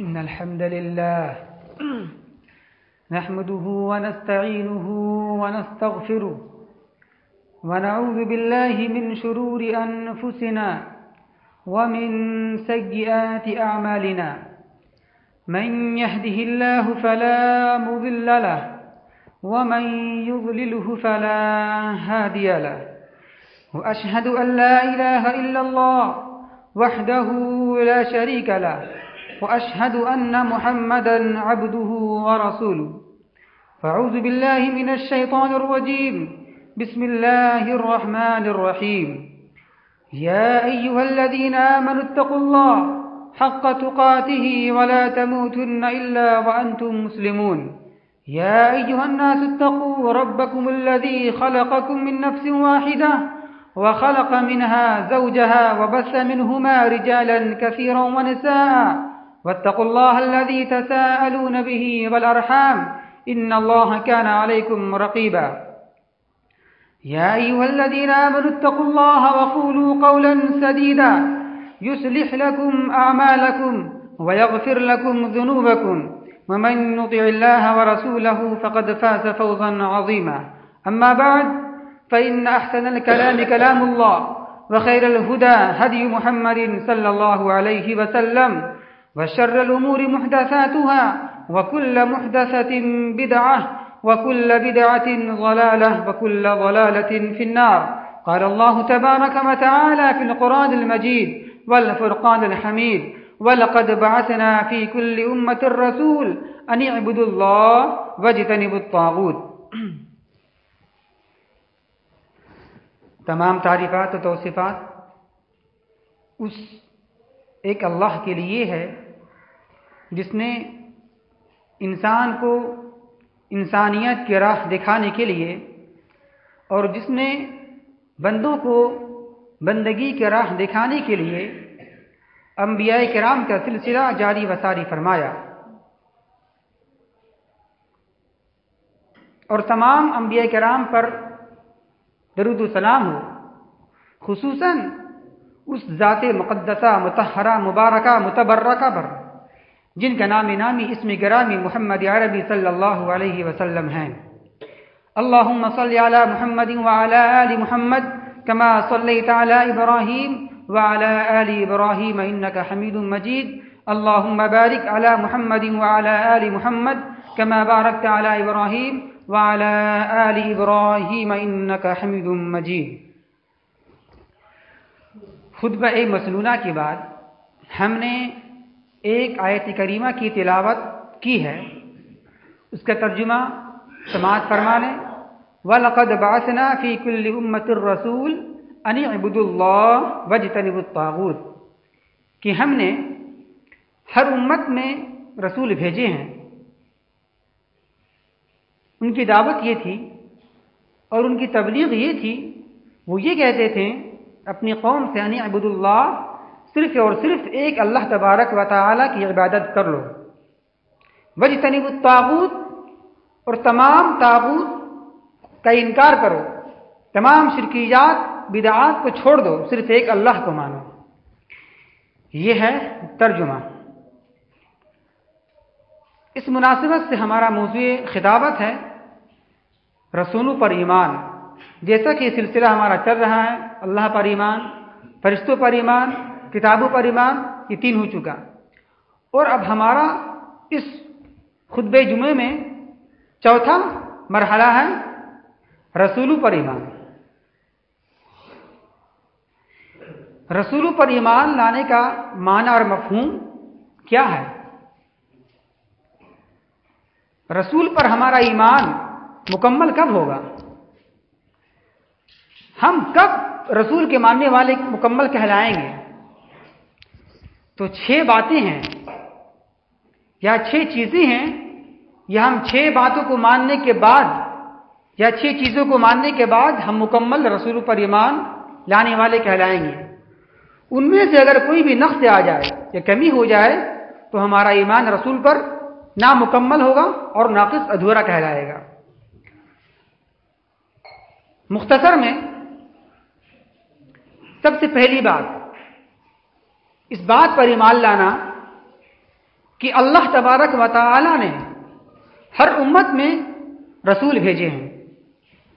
إن الحمد لله نحمده ونستعينه ونستغفره ونعوذ بالله من شرور أنفسنا ومن سيئات أعمالنا. من يهده الله فلا مضل له ومن يضلله فلا هادي له. وأشهد أن لا إله إلا الله وحده لا شريك له. وأشهد أن محمدا عبده ورسوله. فأعوذ بالله من الشيطان الرجيم. بسم الله الرحمن الرحيم. يا أيها الذين آمنوا اتقوا الله حق تقاته ولا تموتن إلا وأنتم مسلمون. يا أيها الناس اتقوا ربكم الذي خلقكم من نفس واحدة وخلق منها زوجها وبث منهما رجالا كثيرا ونساء واتقوا الله الذي تساءلون به والأرحام إن الله كان عليكم رقيبا. يا أيها الذين آمنوا اتقوا الله وقولوا قولا سديدا. يسلح لكم أعمالكم ويغفر لكم ذنوبكم. ومن نطع الله ورسوله فقد فاز فوضا عظيما. أما بعد، فإن أحسن الكلام كلام الله وخير الهدى هدي محمد صلى الله عليه وسلم. وشر الأمور محدثاتها وكل محدثة بدعة وكل بدعة ضلالة وكل ضلالة في النار. قال الله تبارك وتعالى في القرآن المجيد والفرقان الحميد ولقد بعثنا في كل أمة الرسول أن يعبدوا الله واجتنبوا الطاغوت. تمام تعریفات و توصفات اس ایک اللہ کے لیے ہے جس نے انسان کو انسانیت کی راہ دکھانے کے لیے اور جس نے بندوں کو بندگی کی راہ دکھانے کے لیے انبیاء کرام کا سلسلہ جاری وساری فرمایا۔ اور تمام انبیاء کرام پر درود و سلام ہو۔ خصوصاً اس ذات مقدسہ متحرہ مبارکہ، متبرکہ پر۔ جن کا نام نامی اسم گرامی محمد عربی صلی اللہ علیہ وسلم ہیں۔ اللہم صلی علی محمد وعلی آل محمد کما صلیت علی ابراہیم وعلی آل ابراہیم انکا حمید مجید۔ اللہم بارک علی محمد وعلی آل محمد کما بارکت علی ابراہیم وعلى آل إبراهيم إنك حميد مجيد خطبہ مسنونہ کے بعد ہم نے ایک آیت کریمہ کی تلاوت کی ہے۔ اس کا ترجمہ سماعت فرمانے۔ وَلَقَدْ بَعَثْنَا فِي كُلِّ أُمَّةِ الرَّسُولِ أَنِ عِبُدُ اللَّهِ وَجْتَنِبُ الطَّاغُوتِ۔ کہ ہم نے ہر امت میں رسول بھیجے ہیں۔ ان کی دعوت یہ تھی اور ان کی تبلیغ یہ تھی۔ وہ یہ کہتے تھے، اپنی قوم سے انی عبد اللہ صرف اور صرف ایک اللہ تبارک و تعالی کی عبادت کر لو۔ وج تنیب الطاغوت، اور تمام تاغوت کا انکار کرو۔ تمام شرکیات، بدعات کو چھوڑ دو، صرف ایک اللہ کو مانو۔ یہ ہے ترجمہ۔ اس مناسبت سے ہمارا موضوع خطابت ہے۔ رسولوں پر ایمان۔ جیسا کہ یہ سلسلہ ہمارا چل رہا ہے، اللہ پر ایمان، فرشتوں پر ایمان کتابوں پر ایمان یہ تین ہو چکا۔ اور اب ہمارا اس خطب جمعے میں چوتھا مرحلہ ہے رسولوں پر ایمان۔ رسولوں پر ایمان لانے کا معنی اور مفہوم کیا ہے؟ رسول پر ہمارا ایمان مکمل کب ہوگا؟ ہم کب رسول کے ماننے والے مکمل کہلائیں گے؟ تو چھ باتیں ہیں۔ یا چھ چیزیں ہیں، یا ہم چھ باتوں کو ماننے کے بعد، یا چھ چیزوں کو ماننے کے بعد ہم مکمل رسول پر ایمان لانے والے کہلائیں گے۔ ان میں سے اگر کوئی بھی نقص آ جائے یا کمی ہو جائے، تو ہمارا ایمان رسول پر نامکمل ہوگا اور ناقص ادھورا کہلائے گا۔ مختصر میں سب سے پہلی بات اس بات پر ایمان لانا کہ اللہ تبارک و تعالی نے ہر امت میں رسول بھیجے ہیں۔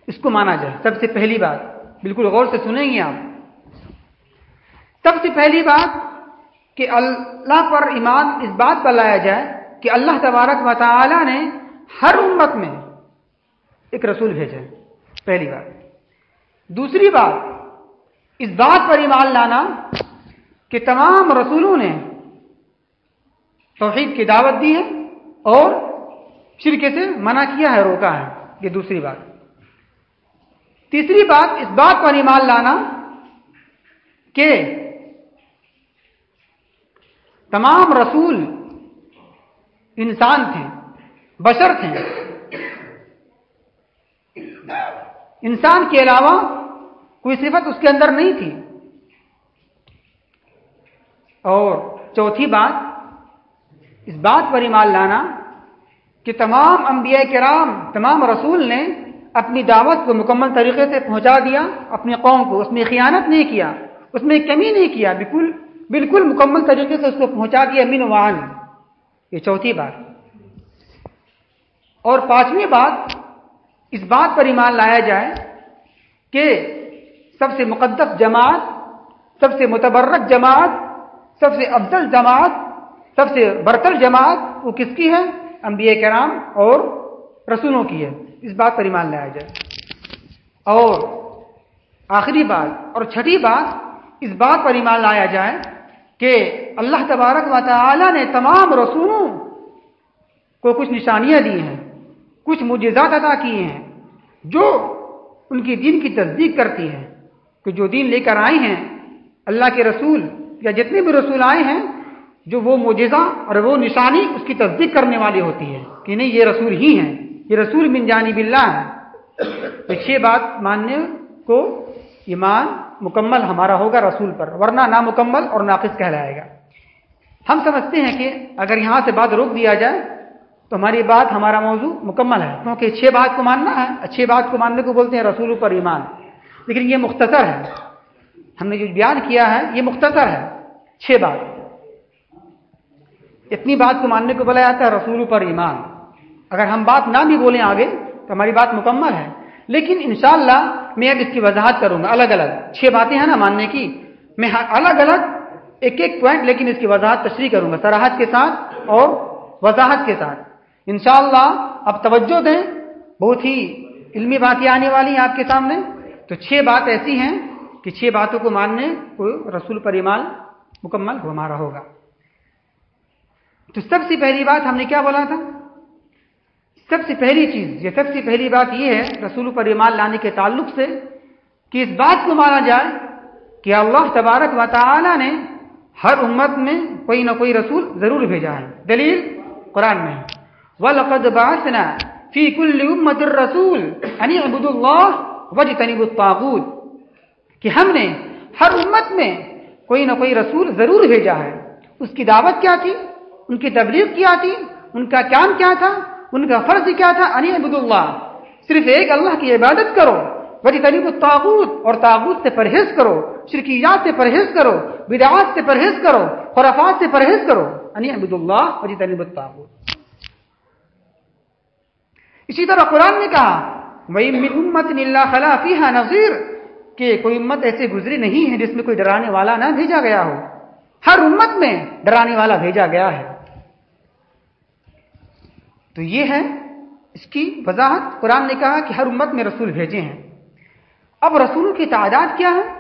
اس کو مانا جائے۔ سب سے پہلی بات، بالکل غور سے سنیں گے آپ۔ سب سے پہلی بات کہ اللہ پر ایمان اس بات پر لایا جائے کہ اللہ تبارک و تعالی نے ہر امت میں ایک رسول بھیجا پہلی بات۔ دوسری بات، اس بات پر ایمان لانا کہ تمام رسولوں نے توحید کی دعوت دی ہے اور شرکے سے منع کیا ہے، روکا ہے۔ یہ دوسری بات۔ تیسری بات، اس بات پر ایمان لانا کہ تمام رسول انسان تھے، بشر تھے۔ انسان کے علاوہ کوئی صفت اس کے اندر نہیں تھی۔ اور چوتھی بات، اس بات پر ایمان لانا کہ تمام انبیاء کرام، تمام رسول نے اپنی دعوت کو مکمل طریقے سے پہنچا دیا، اپنی قوم کو، اس میں خیانت نہیں کیا، اس میں کمی نہیں کیا، بالکل بالکل مکمل طریقے سے اس کو پہنچا دیا من وان یہ چوتھی بات۔ اور پانچویں بات، اس بات پر ایمان لایا جائے کہ سب سے مقدس جماعت، سب سے متبرک جماعت سب سے افضل جماعت، سب سے برتر جماعت وہ کس کی ہے؟ انبیاء کرام اور رسولوں کی ہے۔ اس بات پر ایمان لایا جائے۔ اور آخری بات اور چھٹی بات، اس بات پر ایمان لایا جائے کہ اللہ تبارک و تعالی نے تمام رسولوں کو کچھ نشانیاں دی ہیں، کچھ مجزات ادا کیے ہیں، جو ان کی دین کی تصدیق کرتی ہے کہ جو دین لے کر آئے ہیں، اللہ کے رسول یا جتنے بھی رسول آئے ہیں، جو وہ مجزہ اور وہ نشانی اس کی تصدیق کرنے والی ہوتی ہے کہ نہیں، یہ رسول ہی ہیں، یہ رسول من جانب اللہ ہے تو چھ بات ماننے کو ایمان مکمل ہمارا ہوگا رسول پر، ورنہ نامکمل اور ناقص کہلائے گا۔ ہم سمجھتے ہیں کہ اگر یہاں سے بات روک دیا جائے تو ہماری بات، ہمارا موضوع مکمل ہے، کیونکہ چھ بات کو ماننا ہے، چھ بات کو ماننے کو بولتے ہیں رسول پر ایمان۔ لیکن یہ مختصر ہے۔ ہم نے جو بیان کیا ہے، یہ مختصر ہے۔ چھ بات۔ اتنی بات کو ماننے کو بولا جاتا ہے رسول پر ایمان۔ اگر ہم بات نہ بھی بولیں آگے، تو ہماری بات مکمل ہے۔ لیکن انشاءاللہ میں اب اس کی وضاحت کروں گا۔ الگ الگ۔ چھ باتیں ہیں نا ماننے کی۔ میں ہاں، الگ الگ، ایک ایک پوائنٹ لیکن اس کی وضاحت تشریح کروں گا۔ سراہد کے ساتھ اور وضاحت کے ساتھ۔ انشاءاللہ اب توجہ دیں۔ بہت ہی علمی باتیں آنے والی ہیں آپ کے سامنے۔ تو چھ بات ایسی ہیں کہ چھ باتوں کو ماننے کو رسول پر ایمان مکمل ہمارا ہوگا۔ تو سب سے پہلی بات ہم نے کیا بولا تھا؟ سب سے پہلی چیز، یہ سب سے پہلی بات یہ ہے رسول پر ایمان لانے کے تعلق سے کہ اس بات کو مانا جائے کہ اللہ تبارک و تعالی نے ہر امت میں کوئی نہ کوئی رسول ضرور بھیجا ہے۔ دلیل قرآن میں وَلَقَدْ بَعَثْنَا فِي كُلِّ أُمَّةٍ الرَّسُولِ أَنِ اعْبُدُوا اللَّهَ وَاجْتَنِبُوا الطَّاغُوتَ۔ کہ ہم نے ہر امت میں کوئی نہ کوئی رسول ضرور بھیجا ہے۔ اس کی دعوت کیا تھی؟ ان کی تبلیغ کیا تھی؟ ان کا کام کیا تھا؟ ان کا فرض کیا تھا؟ انی عبد اللہ۔ صرف ایک اللہ کی عبادت کرو۔ وجی طریق الطاغوت۔ اور تاغوت سے پرہیز کرو۔ شرکیات سے پرہیز کرو۔ بدعات سے پرہیز کرو۔ خرافات سے پرہیز کرو۔ انی عبد اللہ وجی طریق الطاغوت۔ اسی طرح قرآن نے کہا وہی امت اللہ خلا فیحا نذیر کہ کوئی امت ایسے گزری نہیں ہے جس میں کوئی ڈرانے والا نہ بھیجا گیا ہو۔ ہر امت میں ڈرانے والا بھیجا گیا ہے۔ تو یہ ہے اس کی وضاحت۔ قرآن نے کہا کہ ہر امت میں رسول بھیجے ہیں۔ اب رسول کی تعداد کیا ہے؟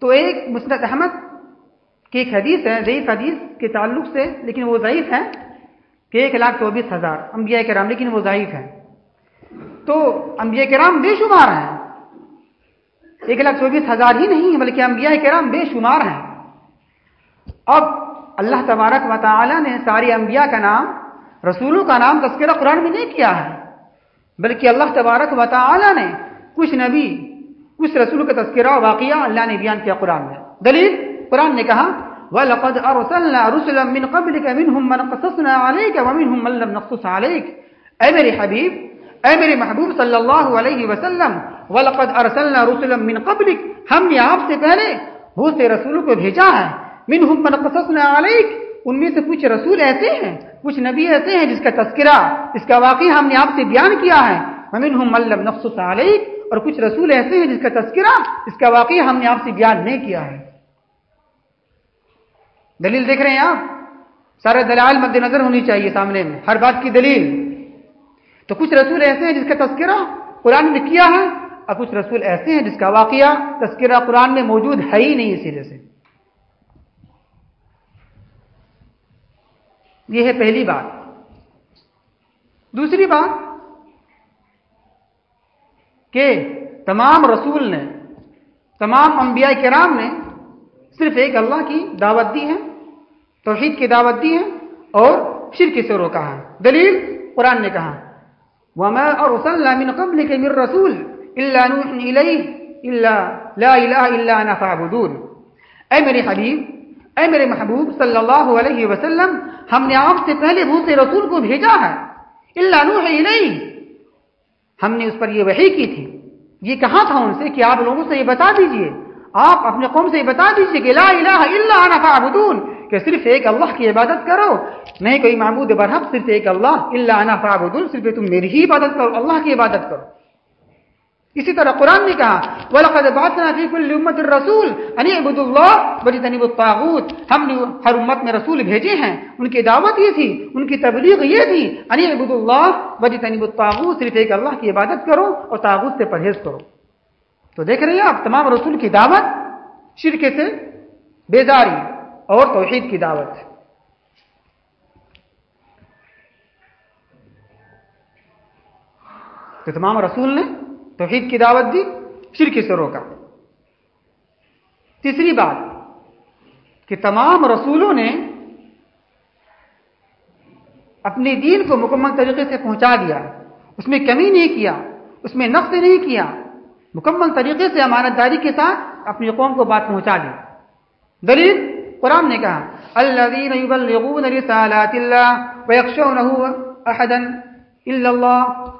تو ایک مسرت احمد کی ایک حدیث ہے، ضعیف حدیث کے تعلق سے، لیکن وہ ضعیف ہے کہ ایک لاکھ چوبیس ہزار۔ انبیاء کرام، لیکن وہ ضعیف ہے تو انبیاء کرام بے شمار ہیں۔ ایک لاکھ چوبیس ہزار ہی نہیں، بلکہ انبیاء کرام بے شمار ہیں۔ اب اللہ تبارک و تعالی نے سارے انبیاء کا نام، رسولوں کا نام تذکرہ قرآن میں نہیں کیا ہے، بلکہ اللہ تبارک و تعالی نے کچھ نبی، کچھ رسول کا تذکرہ واقعہ اللہ نے بیان کیا قرآن میں۔ دلیل، قرآن نے کہا، وَلَقَدْ أَرْسَلْنَا رُسُلًا مِّن قَبْلِكَ مِنْهُمْ مَنْ قَصَصْنَا عَلَيْكَ وَمِنْهُمْ مَنْ لَمْ نَقْصُصْ عَلَيْكَ۔ اے میرے حبیب اے میرے محبوب صلی اللہ علیہ وسلم، وَلَقَدْ أَرْسَلْنَا رُسُلًا مِّن قَبْلِكَ، ہم نے آپ سے پہلے بہت سے رسولوں کو بھیجا ہے۔ منہم من قصصنا علیک، ان میں سے کچھ رسول ایسے ہیں، کچھ نبی ایسے ہیں جس کا تذکرہ، اس کا واقعہ ہم نے آپ سے بیان کیا ہے۔ ملم نفس علیہ اور کچھ رسول ایسے ہیں جس کا تذکرہ، اس کا واقعہ ہم نے آپ سے بیان نہیں کیا ہے۔ دلیل دیکھ رہے ہیں آپ؟ سارے دلال مد نظر ہونی چاہیے سامنے میں، ہر بات کی دلیل۔ تو کچھ رسول ایسے ہیں جس کا تذکرہ قرآن نے کیا ہے اور کچھ رسول ایسے ہیں جس کا واقعہ تذکرہ قرآن میں موجود ہے ہی نہیں اسی سے۔ یہ ہے پہلی بات۔ دوسری بات کہ تمام رسول نے، تمام انبیاء کرام نے صرف ایک اللہ کی دعوت دی ہے، توحید کی دعوت دی ہے اور شرک سے روکا ہے۔ دلیل قرآن نے کہا۔ وما ارسلنا من قبلك من رسول الا نوحي اليه الا لا اله الا انا فاعبدون. اے میرے حبیب اے میرے محبوب صلی اللہ علیہ وسلم، ہم نے آپ سے پہلے دوسرے رسول کو بھیجا ہے الا نوحي اليه ہم نے اس پر یہ وحی کی تھی۔ یہ کہا تھا ان سے کہ آپ لوگوں سے یہ بتا دیجیے؟ آپ اپنے قوم سے یہ بتا دیجیے کہ لا الہ الا انا فاعبدون، کہ صرف ایک اللہ کی عبادت کرو نہیں کوئی معبود برحق صرف ایک اللہ اللہ انا فعبدون صرف تم میری ہی عبادت کرو، اللہ کی عبادت کرو۔ اسی طرح قرآن نے کہا، وَلَقَدْ بَعْثْنَا فِي كُلِّ أُمَّةٍ رَسُولٍ أَنِ اعْبُدُوا اللَّهَ وَاجْتَنِبُوا الطَّاغُوتَ۔ ہم نے ہر امت میں رسول بھیجے ہیں، ان کی دعوت یہ تھی، ان کی تبلیغ یہ تھی۔ أَنِ اعْبُدُوا اللَّهَ وَاجْتَنِبُوا الطَّاغُوتَ، صرف ایک اللہ کی عبادت کرو اور طاغوت سے پرہیز کرو۔ تو دیکھ رہے ہیں آپ، تمام رسول کی دعوت شرک سے بیداری اور توحید کی دعوت تو تمام رسول نے توحید کی دعوت دی، شرک سے روکا۔ تیسری بات کہ تمام رسولوں نے اپنے دین کو مکمل طریقے سے پہنچا دیا۔ اس میں کمی نہیں کیا، اس میں نقص نہیں کیا۔ مکمل طریقے سے امانت داری کے ساتھ اپنی قوم کو بات پہنچا دی۔ دلیل قرآن نے کہا الذين يبلغون رسالات الله ويخشونه احدا الا الله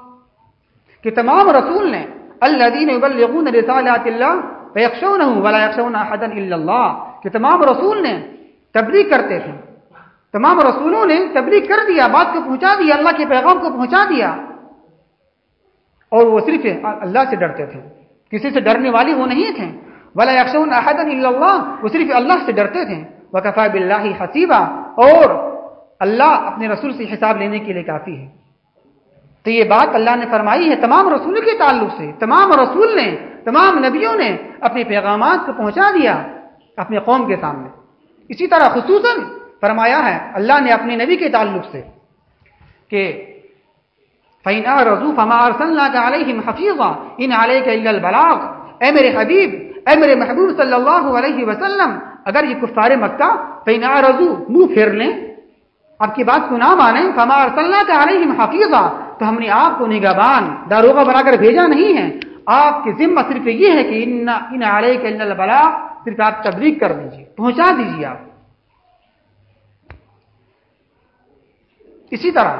کہ تمام رسول نے الذين يبلغون رسالات الله ويخشونه ولا يخشون احدا الا الله کہ تمام رسول نے تبلیغ کرتے تھے۔ تمام رسولوں نے تبلیغ کر دیا، بات کو پہنچا دیا، اللہ کے پیغام کو پہنچا دیا۔ اور وہ صرف اللہ سے ڈرتے تھے۔ کسی سے ڈرنے والی وہ نہیں تھے۔ ولا یکشون احد اللہ، وہ صرف اللہ سے ڈرتے تھے۔ وکفا بلّہ حسیبہ اور اللہ اپنے رسول سے حساب لینے کے لیے کافی ہے۔ تو یہ بات اللہ نے فرمائی ہے تمام رسول کے تعلق سے، تمام رسول نے، تمام نبیوں نے اپنے پیغامات کو پہنچا دیا اپنے قوم کے سامنے۔ اسی طرح خصوصاً فرمایا ہے اللہ نے اپنے نبی کے تعلق سے کہ فینا رضو فما علیہم حفیظہ ان علیہ کے البلاغ۔ اے میرے حبیب، اے میرے محبوب صلی اللہ علیہ وسلم، اگر یہ کفار مکہ فینا رضو منہ پھیر لیں۔ آپ کی بات کو نہ مانیں۔ فما ارسلنا کا علیہم حفیظہ تو ہم نے آپ کو نگہبان داروغہ بنا کر بھیجا نہیں ہے۔ آپ کی ذمہ صرف یہ ہے کہ ان ان علیہ کے البلاغ صرف آپ تبلیغ کر دیجیے پہنچا دیجیے آپ۔ اسی طرح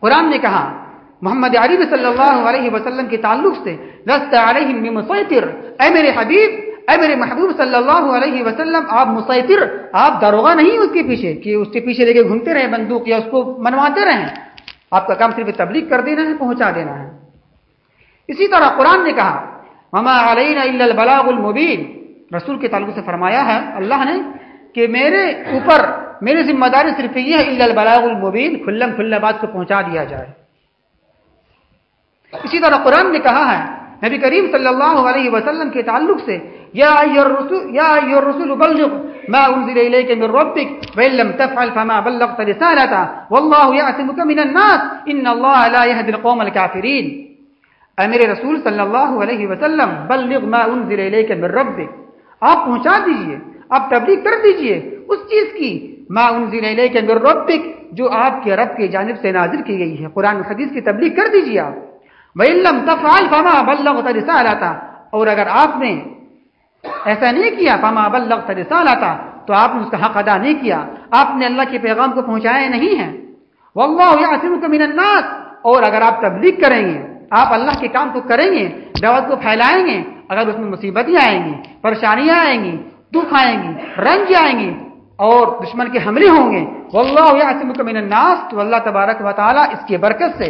قرآن نے کہا، محمد عرب صلی اللہ علیہ وسلم کے تعلق سے، لست علیہم بمسیطر اے میرے حبیب، اے میرے محبوب صلی اللہ علیہ وسلم، آپ مسیطر، آپ داروغہ نہیں اس کے پیچھے، کہ اس کے پیچھے لے کے گھومتے رہیں بندوق یا اس کو منواتے رہیں۔ آپ کا کام صرف تبلیغ کر دینا ہے، پہنچا دینا ہے۔ اسی طرح قرآن نے کہا مما علینا البلاغ المبین رسول کے تعلق سے فرمایا ہے اللہ نے کہ میرے اوپر میری ذمہ داری صرف یہ ہے البلاغ المبین کھلم کھلا بات کو پہنچا دیا جائے۔ اسی طرح قرآن نے کہا ہے نبی کریم صلی اللہ علیہ وسلم کے تعلق سے، یا ایو الرسول بلغ ما انزل الیک من ربک وان لم تفعل فما بلغت رسالته والله يعصمك من الناس، ان الله لا يهدي القوم الكافرين اے میرے رسول صلی اللہ علیہ وسلم، بلغ ما انزل الیک من ربک۔ آپ پہنچا دیجیے، آپ تبلیغ کر دیجیے اس چیز کی، ما انزل الیک من ربک، جو آپ کے رب کی جانب سے نازل کی گئی ہے۔ قرآن حدیث کی تبلیغ کر دیجیے آپ۔ وَإِلَّمْ تَفْعَلْ فَمَا بَلَّغْتَ رِسَالَتَا اور اگر آپ نے ایسا نہیں کیا فَمَا بَلَّغْتَ رِسَالَتَا تو آپ نے اس کا حق ادا نہیں کیا۔ آپ نے اللہ کے پیغام کو پہنچایا نہیں ہے وَاللَّهُ يَعْصِمُكَ مِنَ النَّاسِ اور اگر آپ تبلیغ کریں گے، آپ اللہ کے کام کو کریں گے، دعوت کو پھیلائیں گے، اگر اس میں مصیبتیں آئیں گی، پریشانیاں آئیں گی، دکھ آئیں گی، رنج آئیں گی اور دشمن کے حملے ہوں گے۔ واللہ من الناس تو اللہ تبارک و تعالی اس کی برکت سے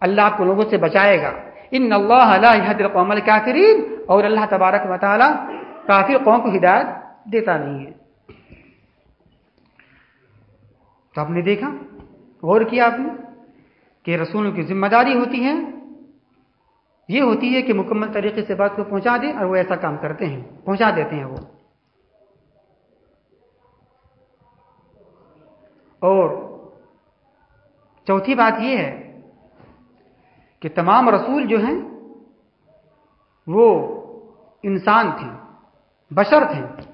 اللہ آپ کو لوگوں سے بچائے گا۔ ان اللہ لا يهدي القوم الكافرين اور اللہ تبارک و تعالی کافر قوم کو ہدایت دیتا نہیں ہے۔ تو آپ نے دیکھا؟ غور کیا آپ نے؟ کہ رسولوں کی ذمہ داری ہوتی ہے۔ یہ ہوتی ہے کہ مکمل طریقے سے بات کو پہنچا دیں اور وہ ایسا کام کرتے ہیں۔ پہنچا دیتے ہیں وہ۔ اور چوتھی بات یہ ہے کہ تمام رسول جو ہیں، وہ انسان تھے، بشر تھے۔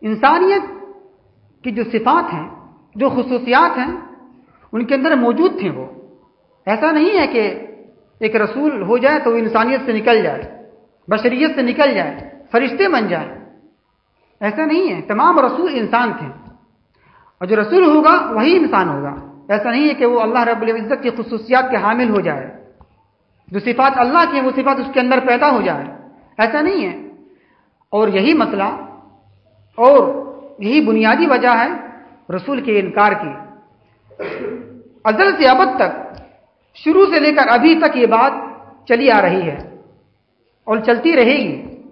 انسانیت کی جو صفات ہیں، جو خصوصیات ہیں، ان کے اندر موجود تھے وہ۔ ایسا نہیں ہے کہ ایک رسول ہو جائے تو وہ انسانیت سے نکل جائے، بشریت سے نکل جائے، فرشتے بن جائیں ایسا نہیں ہے، تمام رسول انسان تھے۔ اور جو رسول ہوگا، وہی انسان ہوگا۔ ایسا نہیں ہے کہ وہ اللہ رب العزت کی خصوصیات کے حامل ہو جائے۔ جو صفات اللہ کی ہیں، وہ صفات اس کے اندر پیدا ہو جائے۔ ایسا نہیں ہے۔ اور یہی مسئلہ اور یہی بنیادی وجہ ہے رسول کے انکار کی۔ ازل سے ابد تک، شروع سے لے کر ابھی تک یہ بات چلی آ رہی ہے اور چلتی رہے گی۔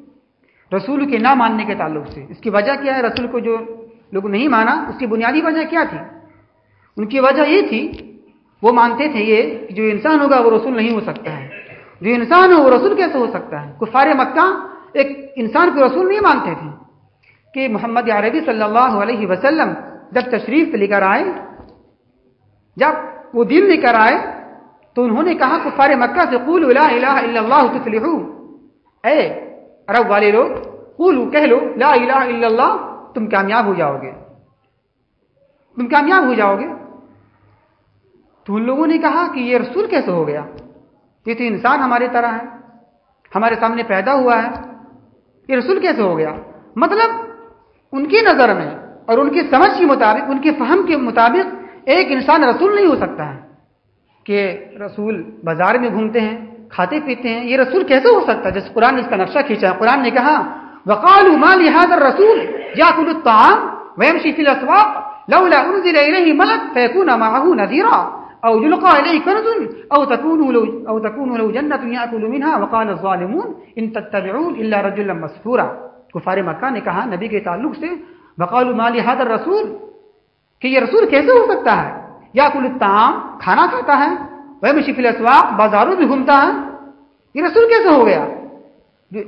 رسول کے نہ ماننے کے تعلق سے۔ اس کی وجہ کیا ہے؟ رسول کو جو لوگ نہیں مانا، اس کی بنیادی وجہ کیا تھی؟ ان کی وجہ یہ تھی، وہ مانتے تھے یہ کہ جو انسان ہوگا وہ رسول نہیں ہو سکتا ہے۔ جو انسان ہو وہ رسول کیسے ہو سکتا ہے؟ کفار مکہ ایک انسان کو رسول نہیں مانتے تھے۔ کہ محمد عربی صلی اللہ علیہ وسلم جب تشریف لے کر آئے، جب وہ دین لے کر آئے، تو انہوں نے کہا، کفار مکہ سے قول لا الہ الا اللہ تفلحو۔ اے عرب والے لوگ قولو کہہ لو، لا الہ الا اللہ، تم کامیاب ہو جاؤ گے۔ تم کامیاب ہو جاؤ گے۔ تو ان لوگوں نے کہا کہ یہ رسول کیسے ہو گیا؟ یہ تو انسان ہمارے طرح ہے۔ ہمارے سامنے پیدا ہوا ہے۔ یہ رسول کیسے ہو گیا؟ مطلب ان کی نظر میں اور ان کی سمجھ کے مطابق، ان کے فہم کے مطابق ایک انسان رسول نہیں ہو سکتا ہے کہ رسول بازار میں گھومتے ہیں، کھاتے پیتے ہیں۔ یہ رسول کیسے ہو سکتا ہے؟ جیسے قرآن نے اس کا نقشہ کھینچا ہے۔ قرآن نے کہا وقال مال هذا الرسول ياكل الطعام ويمشي في الاسواق لولا انزل اليه ملك فيكون معه نذيرا او يلقى اليه كنز او تكون له او تكون له جنة ياكل منها وقال الظالمون ان تتبعون الا رجلا مسحورا کفار مکہ نے کہا نبی کے تعلق سے وقالوا مال هذا الرسول؟ کہ یہ رسول کیسے ہو سکتا ہے؟ یاکل الطعام، کھانا کھاتا ہے؟ ويمشي في الاسواق بازاروں میں گھومتا ہے؟ یہ رسول کیسے ہو گیا؟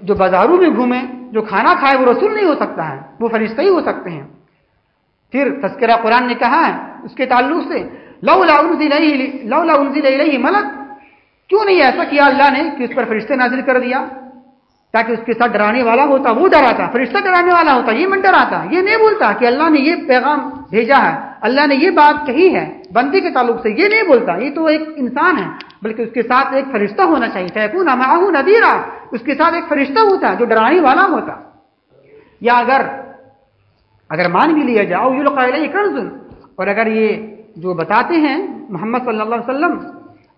جو بازاروں میں گھومے، جو کھانا کھائے، وہ رسول نہیں ہو سکتا ہے، وہ فرشتہ ہی ہو سکتے ہیں۔ پھر تذکرہ قرآن نے کہا ہے، اس کے تعلق سے لولا انزل الیہ لولا انزل الیہ ملک، کیوں نہیں ایسا کیا اللہ نے کہ اس پر فرشتے نازل کر دیا؟ تاکہ اس کے ساتھ ڈرانے والا ہوتا، وہ ڈراتا، فرشتہ ڈرانے والا ہوتا، یہ من ڈراتا، یہ نہیں بولتا کہ اللہ نے یہ پیغام بھیجا ہے، اللہ نے یہ بات کہی ہے بندے کے تعلق سے یہ نہیں بولتا، یہ تو ایک انسان ہے، بلکہ اس کے ساتھ ایک فرشتہ ہونا چاہیے فیکون معه نذیرا اس کے ساتھ ایک فرشتہ ہوتا جو ڈرانے والا ہوتا۔ یا اگر اگر مان بھی لیا جاؤ یلقى الیہ اور اگر یہ جو بتاتے ہیں محمد صلی اللہ علیہ وسلم،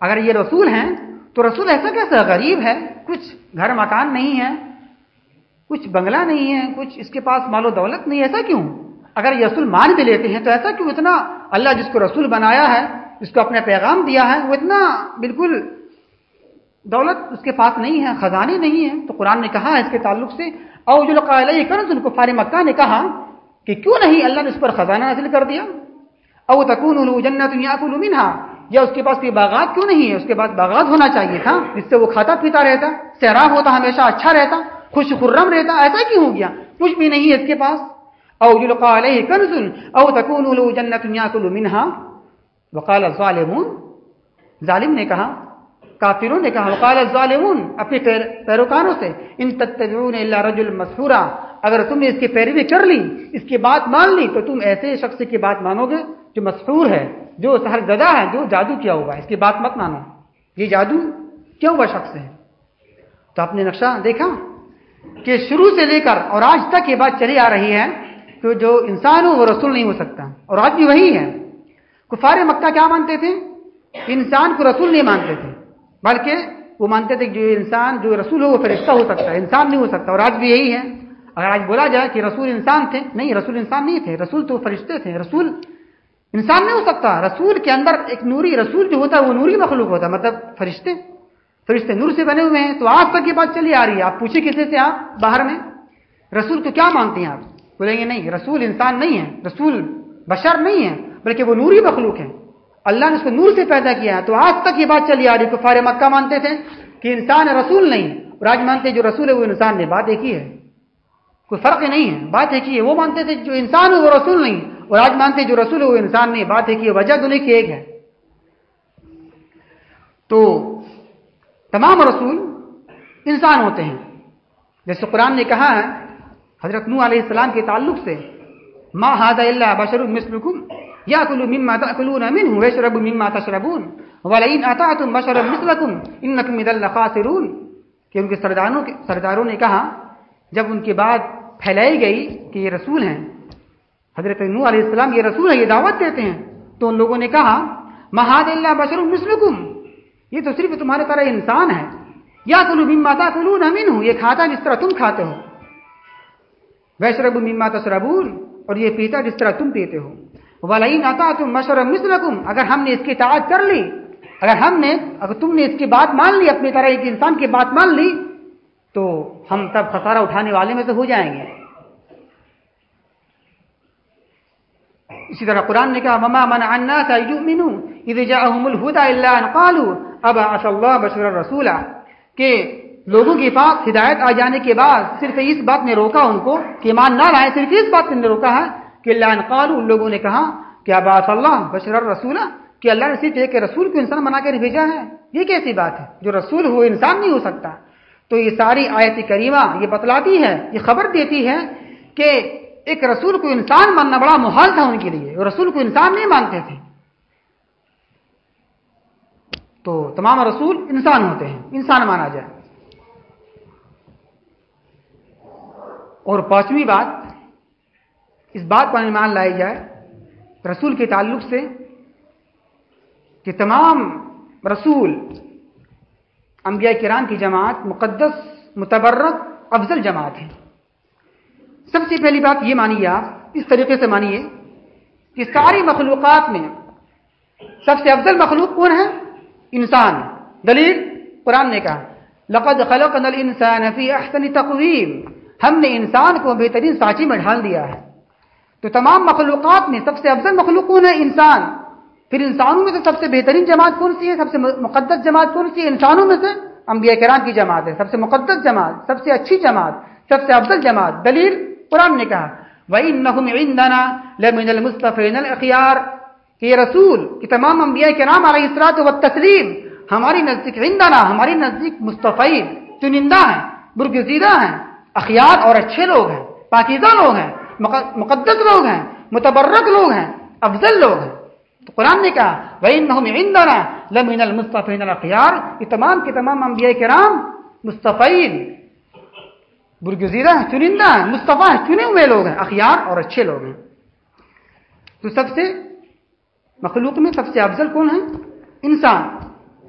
اگر یہ رسول ہیں، تو رسول ایسا کیسا غریب ہے؟ کچھ گھر مکان نہیں ہے، کچھ بنگلہ نہیں ہے، کچھ اس کے پاس مال و دولت نہیں، ایسا کیوں؟ اگر یہ رسول مان بھی لیتے ہیں، تو ایسا کیوں؟ اتنا اللہ جس کو رسول بنایا ہے، جس کو اپنے پیغام دیا ہے، وہ اتنا بالکل دولت اس کے پاس نہیں ہے، خزانے نہیں ہے۔ تو قرآن نے کہا اس کے تعلق سے او جو کنز ان کو فار مکہ نے کہا کہ کیوں نہیں اللہ نے اس پر خزانہ حاصل کر دیا؟ او تکون الو جنت یاکل منها یا اس کے پاس یہ باغات کیوں نہیں ہے؟ اس کے پاس باغات ہونا چاہیے تھا جس سے وہ کھاتا پیتا رہتا سیراب ہوتا، ہمیشہ اچھا رہتا، خوش خرم رہتا، ایسا کیوں ہو گیا؟ کچھ بھی نہیں ہے اس کے پاس. او یلقى عليه كنز او تكون له جنة ياكل منها وقال الظالمون، ظالم نے کہا، کافروں نے کہا، وقال الظالمون، اپنے پیروکاروں سے، ان تتبعون الا رجل مسحورا. اگر تم نے اس کی پیروی کر لی، اس کی بات مان لی، تو تم ایسے شخص کی بات مانو گے جو مسحور ہے، جو سہر زدہ ہے، جو جادو کیا ہوا ہے، اس کی بات مت مانو۔ یہ جادو کیا ہوا شخص ہے؟ تو آپ نے نقشہ دیکھا کہ شروع سے لے کر اور آج تک یہ بات چلی آ رہی ہے تو جو انسان ہو، وہ رسول نہیں ہو سکتا۔ اور آج بھی وہی ہے۔ کفار مکہ کیا مانتے تھے؟ انسان کو رسول نہیں مانتے تھے، بلکہ وہ مانتے تھے کہ جو انسان، جو رسول ہو، وہ فرشتہ ہو سکتا ہے، انسان نہیں ہو سکتا۔ اور آج بھی یہی ہے۔ اگر آج بولا جائے کہ رسول انسان تھے، نہیں، رسول انسان نہیں تھے۔ رسول تو فرشتے تھے، رسول انسان نہیں ہو سکتا۔ رسول کے اندر ایک نوری، رسول جو ہوتا ہے وہ نوری مخلوق ہوتا ہے۔ مطلب فرشتے فرشتے نور سے بنے ہوئے ہیں۔ تو آج تک یہ بات چلی آ رہی ہے۔ آپ پوچھے کسی سے آپ باہر میں؟ رسول کو کیا مانتے ہیں آپ؟ بولیں گے نہیں، رسول انسان نہیں ہے۔ رسول بشر نہیں ہے، بلکہ وہ نوری مخلوق ہے اللہ نے اس کو نور سے پیدا کیا ہے۔ تو آج تک یہ بات چلی آ رہی کفار مکہ مانتے تھے کہ انسان رسول نہیں، اور آج مانتے جو رسول ہے وہ انسان نے بات ایک ہی ہے۔ کوئی فرق نہیں ہے۔ بات ایک ہی ہے۔ وہ مانتے تھے جو انسان ہے وہ رسول نہیں۔ اور آج مانتے جو رسول ہے وہ انسان نہیں بات ایک ہی ہے وجہ دنیا کی ایک ہے۔ تو تمام رسول انسان ہوتے ہیں۔ جیسے قرآن نے کہا ہے، حضرت نو علیہ السلام کے تعلق سے، ما هذا الا بشر مثلكم ياكل مما تاكلون منه ويشرب مما تشربون ولئن اطعتم بشرا مثلكم انكم اذا لخاسرون۔ کہ ان کے سرداروں کے سرداروں نے کہا، جب ان کے بعد پھیلائی گئی کہ یہ رسول ہیں حضرت نو علیہ السلام یہ رسول ہے یہ دعوت دیتے ہیں۔ تو ان لوگوں نے کہا، مہاد اللہ بشر مثلكم یہ تو صرف تمہارے طرح انسان ہے۔ یا کلو مما تاکلون منه یہ کھاتا جس طرح تم کھاتے ہو۔ ویشرب مما تشربون، اور یہ پیتا جس طرح تم پیتے ہو۔ ولئن اطعتم مشرب مثلكم اگر ہم نے اس کی اطاعت کر لی، اگر ہم نے، اگر تم نے اس کی بات مان لی، اپنی طرح ایک انسان کی بات مان لی، تو ہم تب خسارہ اٹھانے والے میں سے ہو جائیں گے۔ اسی طرح قرآن نے کہا مما من الناس يؤمنوا اذا جاءهم الهدى الا ان قالوا ابعث الله بشرا رسولا کہ لوگوں کے پاس ہدایت آ جانے کے بعد صرف اس بات نے روکا ان کو کہ ایمان نہ لائے صرف اس بات نے روکا ہے کہ اللہ قالوا ان لوگوں نے کہا کہ ابعث الله بشرا رسولا کہ اللہ نے صرف ایک رسول کو انسان بنا کر بھیجا ہے۔ یہ کیسی بات ہے؟ جو رسول ہو، انسان نہیں ہو سکتا۔ تو یہ ساری آیت کریمہ یہ بتلاتی ہے، یہ خبر دیتی ہے کہ ایک رسول کو انسان ماننا بڑا محال تھا ان کے لیے رسول کو انسان نہیں مانتے تھے۔ تو تمام رسول انسان ہوتے ہیں، انسان مانا جائے۔ اور پانچویں بات، اس بات پر ایمان لائی جائے رسول کے تعلق سے کہ تمام رسول، انبیاء کرام کی جماعت مقدس، متبرک، افضل جماعت ہے سب سے پہلی بات یہ مانیے آپ، اس طریقے سے مانیے کہ ساری مخلوقات میں سب سے افضل مخلوق کون ہے؟ انسان۔ دلیل قرآن نے کہا، لقد خلقنا الانسان فی احسن تقویم۔ ہم نے انسان کو بہترین سانچی میں ڈھال دیا ہے۔ تو تمام مخلوقات میں سب سے افضل مخلوق کون ہے؟ انسان۔ پھر انسانوں میں سے سب سے بہترین جماعت کون سی ہے؟ سب سے مقدس جماعت کون سی ہے؟ انسانوں میں سے انبیاء کرام کی جماعت ہے۔ سب سے مقدس جماعت، سب سے اچھی جماعت، سب سے افضل جماعت۔ دلیل قرآن نے کہا، وَإِنَّهُمْ عِنْدَنَا لَمِنَ الْمُصْطَفِينَ الْأَخْيَارِ کہ یہ رسول، کہ تمام انبیاء کرام علیہ الصلوۃ والتسلیم، ہماری نزدیک عندنا، ہماری نزدیک مصطفین چنندہ ہیں، برگزیدہ ہیں، اخیار اور اچھے لوگ ہیں، پاکیزہ لوگ ہیں مقدس لوگ ہیں، متبرک لوگ ہیں، افضل لوگ ہیں۔ تو قرآن نے کہا، وَإِنَّهُمْ عِنْدَنَا لَمِنَ الْمُصْطَفِينَ الْأَخْيَارِ یہ تمام کے تمام انبیاء کرام مصطفین برگزیدہ چنندہ مصطفیٰ چنے ہوئے لوگ ہیں، اخیار اور اچھے لوگ ہیں۔ تو سب سے مخلوق میں سب سے افضل کون ہے انسان۔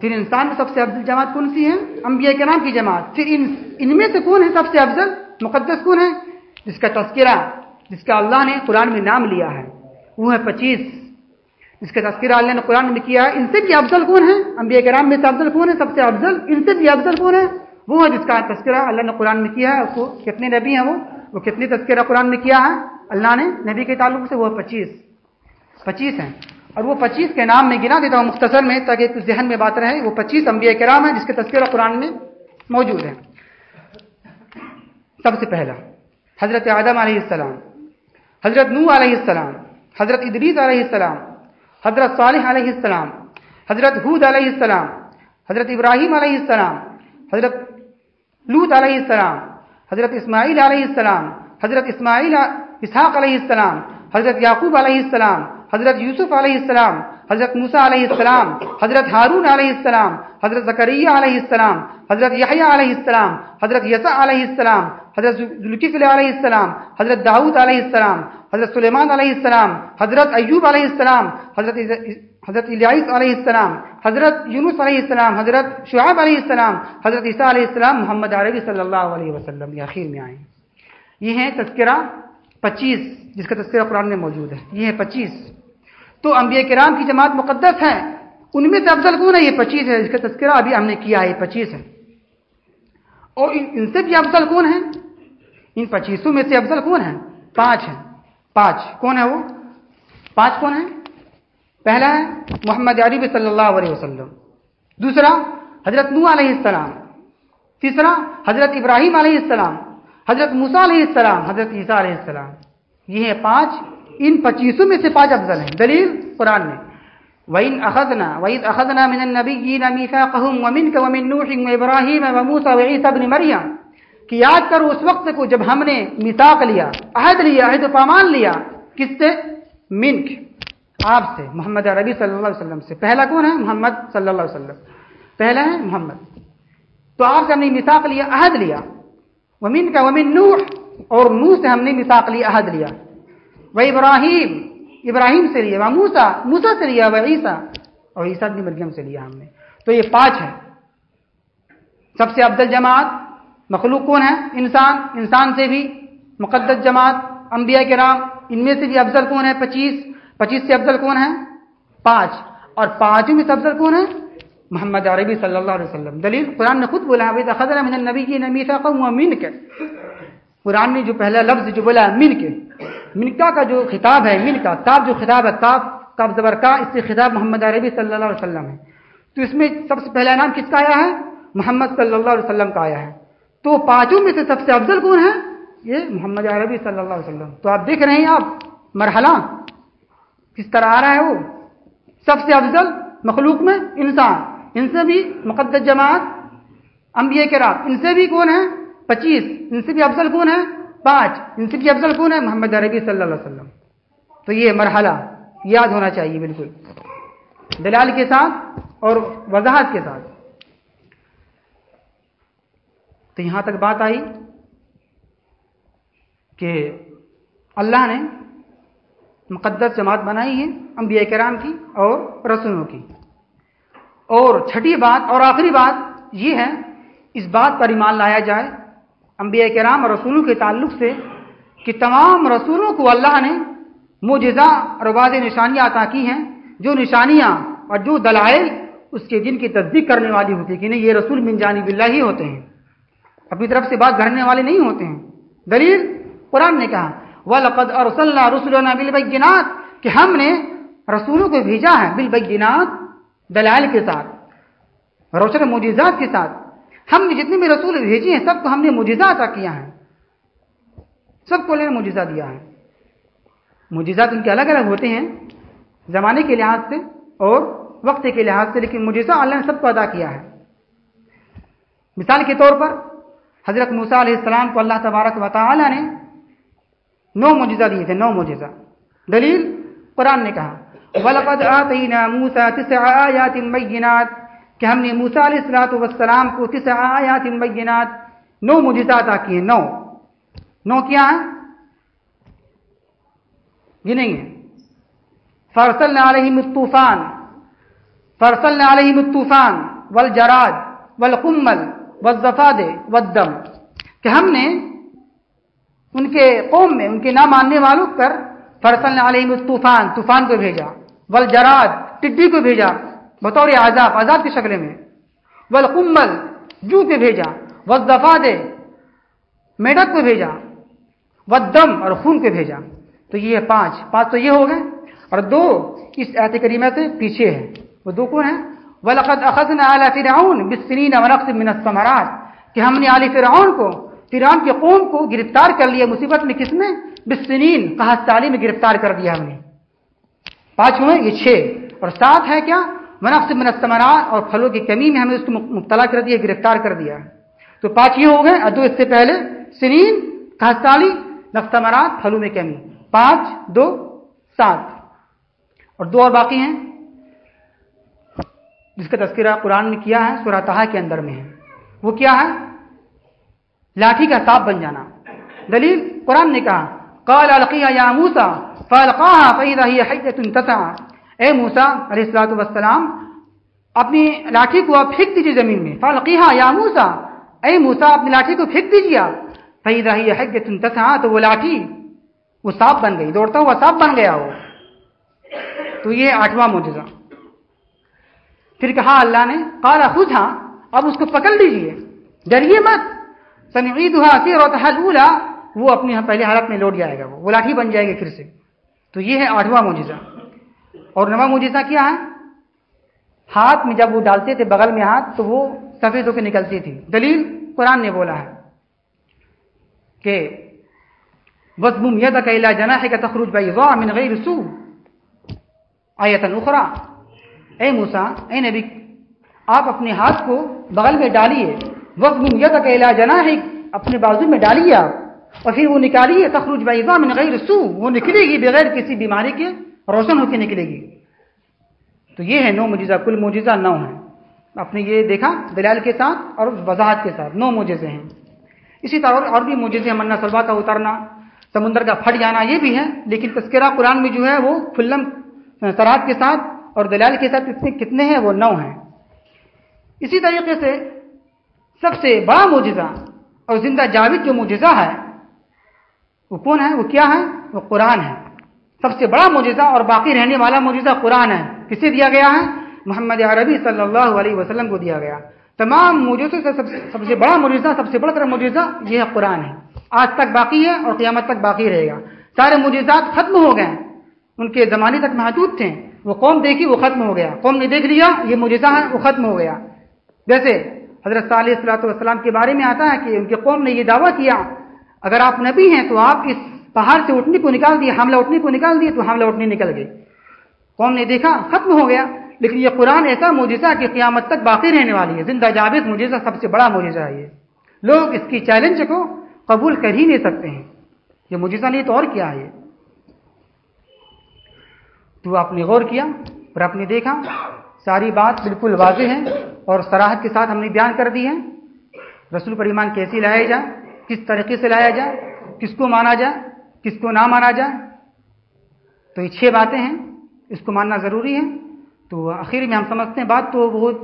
پھر انسان میں سب سے افضل جماعت کون سی ہے انبیاء کرام کی جماعت۔ پھر ان ان میں سے کون ہے سب سے افضل؟ مقدس کون ہے جس کا تذکرہ، جس کا اللہ نے قرآن میں نام لیا ہے۔ وہ ہے پچیس۔ جس کا تذکرہ اللہ نے قرآن میں کیا ہے، ان سے بھی افضل کون ہے انبیاء کرام میں سے افضل کون ہے سب سے افضل، ان سے بھی افضل کون ہے وہ ہے جس کا تذکرہ اللہ نے قرآن میں کیا ہے، اس کو کتنے نبی ہیں وہ؟ وہ کتنے تذکرہ قرآن میں کیا ہے؟ اللہ نے نبی کے تعلق سے وہ پچیس پچیس ہیں۔ اور وہ پچیس کے نام میں گنا دیتا ہوں مختصر میں تاکہ کچھ ذہن میں بات رہے، وہ پچیس انبیاء کرام ہیں جس کے تذکرہ قرآن میں موجود ہیں۔ سب سے پہلا، حضرت آدم علیہ السلام، حضرت نو علیہ السلام، حضرت ادریس علیہ السلام، حضرت صالح علیہ السلام، حضرت حود علیہ السلام، حضرت ابراہیم علیہ السلام، حضرت لوت علیہ السلام حضرت اسماعیل علیہ السلام حضرت اسماعیل اسحاق علیہ السلام حضرت یعقوب علیہ السلام حضرت یوسف علیہ السلام حضرت موسیٰ علیہ السلام حضرت ہارون علیہ السلام حضرت زکریہ علیہ السلام حضرت یحییٰ علیہ السلام حضرت یسع علیہ السلام حضرت ذوالکفل علیہ السلام حضرت داؤد علیہ السلام حضرت سلیمان علیہ السلام، حضرت ایوب علیہ السلام، حضرت حضرت الیاس علیہ السلام، حضرت یونس علیہ السلام، حضرت شعیب علیہ السلام، حضرت عیسیٰ علیہ السلام، محمد عربی صلی اللہ علیہ وسلم، یہ اخیر میں آئے یہ ہے تذکرہ پچیس، جس کا تذکرہ قرآن میں موجود ہے۔ یہ ہے پچیس۔ تو انبیاء کرام کی جماعت مقدس ہے۔ ان میں سے افضل کون ہے؟ یہ پچیس ہے۔ جس کا تذکرہ ابھی ہم نے کیا ہے، یہ پچیس ہے۔ اور ان سے بھی افضل کون ہے ان پچیسوں میں سے افضل کون ہے پانچ ہیں۔ پانچ۔ کون ہے وہ؟ پانچ کون ہے پہلا ہے محمد عرب صلی اللہ علیہ وسلم۔ دوسرا حضرت نو علیہ السلام۔ تیسرا حضرت ابراہیم علیہ السلام۔ حضرت موسا علیہ السلام۔ حضرت عیسیٰ علیہ السلام۔ یہ ہیں پانچ۔ ان پچیسوں میں سے پانچ افضل ہیں۔ دلیل قرآن میں۔ وَإِنْ أَخَذْنَا وَإِذْ أَخَذْنَا مِنَ النَّبِيِّينَ مِيثَاقَهُمْ وَمِنْكَ وَمِنْ نُوحٍ وَإِبْرَاهِيمَ وَمُوسَى وَعِيسَى ابْنِ مَرْيَمَ کہ یاد کرو اس وقت کو جب ہم نے میثاق لیا، عہد لیا، عہد و پامان لیا، کس سے؟ منک آپ سے، محمد عربی صلی اللہ علیہ وسلم سے۔ پہلا کون ہے؟ محمد صلی اللہ علیہ وسلم۔ پہلا ہے محمد۔ تو آپ سے ہم نے میثاق لیا، عہد لیا۔ ومن کا ومن نوح، اور نوح سے ہم نے میثاق لیا، عہد لیا۔ وہ ابراہیم ابراہیم سے لیا وہ موسا موسا سے لیا وہ عیسیٰ، اور عیسیٰ بن مریم سے لیا ہم نے۔ تو یہ پانچ ہے سب سے افضل جماعت مخلوق کون ہے؟ انسان انسان سے بھی مقدس جماعت، انبیاء کرام، ان میں سے بھی افضل کون ہے؟ پچیس پچیس سے افضل کون ہے؟ پانچ۔ اور پانچوں میں سے افضل کون ہے؟ محمد عربی صلی اللہ علیہ وسلم۔ دلیل قرآن نے خود بولا خضر من النبی کی نبی من کے قرآن نے جو پہلا لفظ جو بولا من کے منکا کا جو خطاب ہے من کا تاب جو خطاب ہے تاب کاب زبر کا، اس سے خطاب محمد عربی صلی اللہ علیہ وسلم ہے۔ تو اس میں سب سے پہلا نام کس کا آیا ہے؟ محمد صلی اللہ علیہ وسلم کا آیا ہے۔ تو پانچوں میں سے سب سے افضل کون ہے یہ محمد عربی صلی اللہ علیہ وسلم۔ تو آپ دیکھ رہے ہیں آپ، مرحلہ۔ کس طرح آ رہا ہے وہ؟ سب سے افضل مخلوق میں انسان۔ ان سے بھی مقدس جماعت، انبیاء کے رات۔ ان سے بھی کون ہے پچیس۔ ان سے بھی افضل کون ہے پانچ۔ ان سے بھی افضل کون ہے محمد عربی صلی اللہ علیہ وسلم۔ تو یہ مرحلہ یاد ہونا چاہیے بالکل۔ دلال کے ساتھ اور وضاحت کے ساتھ۔ تو یہاں تک بات آئی کہ اللہ نے مقدس جماعت بنائی ہے، انبیاء کرام کی اور رسولوں کی۔ اور چھٹی بات اور آخری بات یہ ہے، اس بات پر ایمان لایا جائے، انبیاء کرام اور رسولوں کے تعلق سے کہ تمام رسولوں کو اللہ نے موجزہ اور واضح نشانیاں عطا کی ہیں، جو نشانیاں اور جو دلائل اس کے جن کی تصدیق کرنے والی ہوتی ہے کہ نہیں، یہ رسول من جانب اللہ ہی ہوتے ہیں۔ اپنی طرف سے بات گھڑنے والے نہیں ہوتے ہیں۔ دلیل قرآن نے کہا، وَلَقَدْ أَرْسَلْنَا رُسُلَنَا بِالْبَيِّنَاتِ، کہ ہم نے رسولوں کو بھیجا ہے بالبینات دلائل کے ساتھ، روشن معجزات کے ساتھ۔ ہم نے جتنے بھی رسول بھیجے ہیں، سب کو ہم نے معجزات کیا ہے سب کو اللہ نے معجزہ دیا ہے۔ معجزات ان کے الگ الگ ہوتے ہیں، زمانے کے لحاظ سے اور وقت کے لحاظ سے، لیکن معجزہ اللہ نے سب کو ادا کیا ہے۔ مثال کے طور پر حضرت موسیٰ علیہ السلام کو اللہ تبارک و تعالی نے نو معجزہ دیے تھے، نو معجزہ۔ دلیل قرآن نے کہا، وَلَقَدْ آتَيْنَا مُوسَى تِسْعَ آيَاتٍ بَيِّنَاتٍ۔ کہ ہم نے موسیٰ علیہ السلاۃ والسلام کو تسع آیات بینات نو معجزات کیے، نو۔ نو کیا ہے یہ نہیں فرسل علیہم الطوفان۔ فرسل علیہم الطوفان والجراد والقمل۔ والزفاد والدم کہ ہم نے ان کے قوم میں، ان کے نہ ماننے والوں پر فرسل علیہم الطوفان، طوفان کو بھیجا، والجراد، ٹڈی کو بھیجا، بطور عذاب عذاب کی شکل میں، والقمل، جو کے بھیجا والزفاد میڈک کو بھیجا، والدم اور خون کو بھیجا۔ تو یہ پانچ پانچ تو یہ ہو گئے اور دو اس آیت کریمہ سے پیچھے ہے وہ دو کون ہیں؟ وَلَقَدْ أَخَذْنَا عَلَى فِرْعَوْنَ بِالسِّنِينَ وَنَقْصٍ مِّنَ الثَّمَرَاتِ کہ ہم نے آل فرعون کو، فرعون کے قوم کو گرفتار کر لیا مصیبت میں کس میں؟ بسنین کہا سالی میں گرفتار کر دیا ہم نے۔ پانچ ہوئے یہ چھ۔ اور سات ہے کیا؟ منقص من الثمرات اور پھلوں کی کمی میں ہمیں اس کو مبتلا کر دیا، گرفتار کر دیا۔ تو پانچ یہ ہو گئے اور دو اس سے پہلے سنین کہا سالی نقصمرات پھلوں میں کمی۔ پانچ، دو، سات۔ اور دو اور باقی ہیں۔ جس کا تذکرہ قرآن نے کیا ہے، سورہ کے اندر میں ہے۔ وہ کیا ہے؟ لاٹھی کا صاف بن جانا۔ دلیل قرآن نے کہا، قال القیہ یا موسا فالقاها فاذا هي حجه تسعى اے موسا علیہ السلاۃ والسلام، اپنی لاٹھی کو آپ پھینک دیجیے زمین میں۔ فالقیہ یا موسا اے موسا اپنی لاٹھی کو پھینک دیجیے رہی ہے تسا تو وہ لاٹھی، وہ سانپ بن گئی۔ دوڑتا ہوا سانپ بن گیا وہ۔ تو یہ آٹھواں موجزہ پھر کہا اللہ نے کالا خود ہاں اب اس کو پکڑ لیجیے ڈریے مت۔ سنعید اولا وہ اپنی ہاں پہلے حالت میں لوٹ جائے گا، وہ لاٹھی بن جائے گی پھر سے۔ تو یہ ہے آٹھواں موجزہ اور نواں موجزہ کیا ہے؟ ہاتھ میں جب وہ ڈالتے تھے بغل میں ہاتھ، تو وہ سفید ہو کے نکلتی تھی۔ دلیل قرآن نے بولا ہے کہ وزم ید کا جنا ہے کہ تخرج بھائی من غیر سو آیتن اخرا اے موسا اے نبی، آپ اپنے ہاتھ کو بغل میں ڈالیے وزم ید کا جنا ہے اپنے بازو میں ڈالیے آپ، اور پھر وہ نکالیے، تخرج بھائی من غیر سو وہ نکلے گی بغیر کسی بیماری کے، روشن ہو کے نکلے گی۔ تو یہ ہے نو مجیزہ کل موجزہ نو ہے۔ آپ نے یہ دیکھا دلال کے ساتھ اور وضاحت کے ساتھ، نو موجزے ہیں۔ اسی طرح اور بھی موجزے ہیں، منا سلوا کا اترنا، سمندر کا پھٹ جانا، یہ بھی ہے لیکن تذکرہ قرآن میں جو ہے وہ کھلم سرحد کے ساتھ اور دلال کے ساتھ اتنے کتنے ہیں وہ نو ہیں۔ اسی طریقے سے سب سے بڑا موجزہ اور زندہ جاوید جو موجزہ ہے، وہ کون ہے؟ وہ کیا ہے؟ وہ قرآن ہے۔ سب سے بڑا موجزہ اور باقی رہنے والا موجزہ قرآن ہے۔ کسے دیا گیا ہے؟ محمد عربی صلی اللہ علیہ وسلم کو دیا گیا۔ تمام موجودوں سے سب سے بڑا موجودہ سب سے بڑا طرح موجودہ یہ ہے قرآن ہے۔ آج تک باقی ہے اور قیامت تک باقی رہے گا۔ سارے موجودات ختم ہو گئے۔ ان کے زمانے تک محدود تھے۔ وہ قوم دیکھی وہ ختم ہو گیا۔ قوم نے دیکھ لیا، یہ موجودہ ہے، وہ ختم ہو گیا۔ جیسے حضرت صلی اللہ والسلام کے بارے میں آتا ہے کہ ان کی قوم نے یہ دعویٰ کیا، اگر آپ نبی ہیں تو آپ اس پہاڑ سے اٹھنے کو نکال دیے، حملہ اٹھنے کو نکال دیے، تو حملہ اٹھنے نکل گئے۔ قوم نے دیکھا، ختم ہو گیا۔ لیکن یہ قرآن ایسا موجزہ کہ قیامت تک باقی رہنے والی ہے۔ زندہ جاوید موجزہ سب سے بڑا موجزہ ہے یہ۔ لوگ اس کی چیلنج کو قبول کر ہی نہیں سکتے ہیں۔ یہ موجزہ نہیں تو اور کیا ہے؟ تو آپ نے غور کیا اور آپ نے دیکھا ساری بات بالکل واضح ہے اور سراہد کے ساتھ ہم نے بیان کر دی ہے۔ رسول پر ایمان کیسی لایا جائے، کس طریقے سے لایا جائے، کس کو مانا جائے، کس کو نہ مانا جائے۔ تو یہ چھ باتیں ہیں، اس کو ماننا ضروری ہے۔ تو آخر میں ہم سمجھتے ہیں، بات تو بہت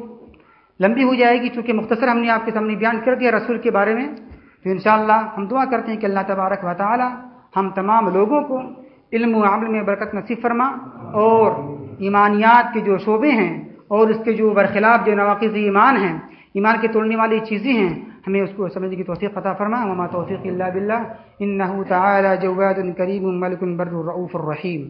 لمبی ہو جائے گی چونکہ مختصر ہم نے آپ کے سامنے بیان کر دیا رسول کے بارے میں۔ تو انشاءاللہ ہم دعا کرتے ہیں کہ اللہ تبارک و تعالی ہم تمام لوگوں کو علم و عمل میں برکت نصیب فرما اور ایمانیات کے جو شعبے ہیں اور اس کے جو برخلاف جو نواقض ایمان ہیں، ایمان کے توڑنے والی چیزیں ہیں، ہمیں اس کو سمجھنے کی توفیق عطا فرما۔ وما توفیق اللہ باللہ الرحیم۔